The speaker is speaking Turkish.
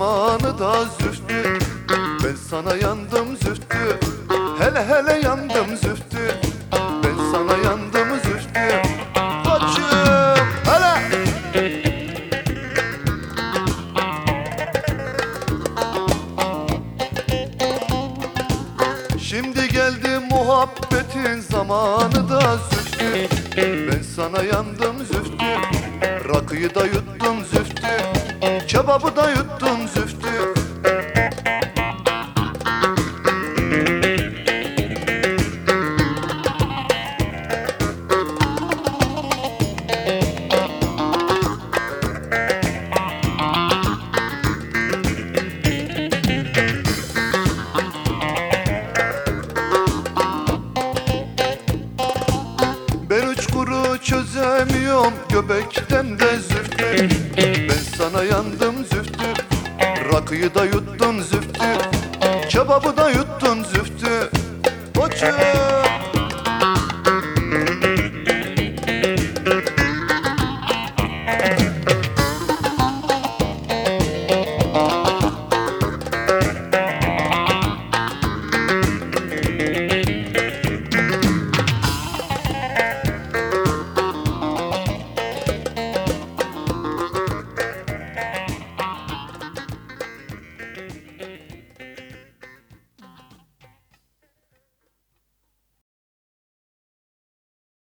dumanı da züftü Ben sana yandım züftü Hele hele yandım züftü Ben sana yandım züftü Koçum hele. Şimdi geldi muhabbetin zamanı da züftü Ben sana yandım züftü Rakıyı da yuttum züftü Kebabı da yuttum züftü. Ben uçkuru çözemiyorum göbekten de züftü Ben sana yandım züftü Rakıyı da yuttun züftü Kebabı da yuttun züftü Koçum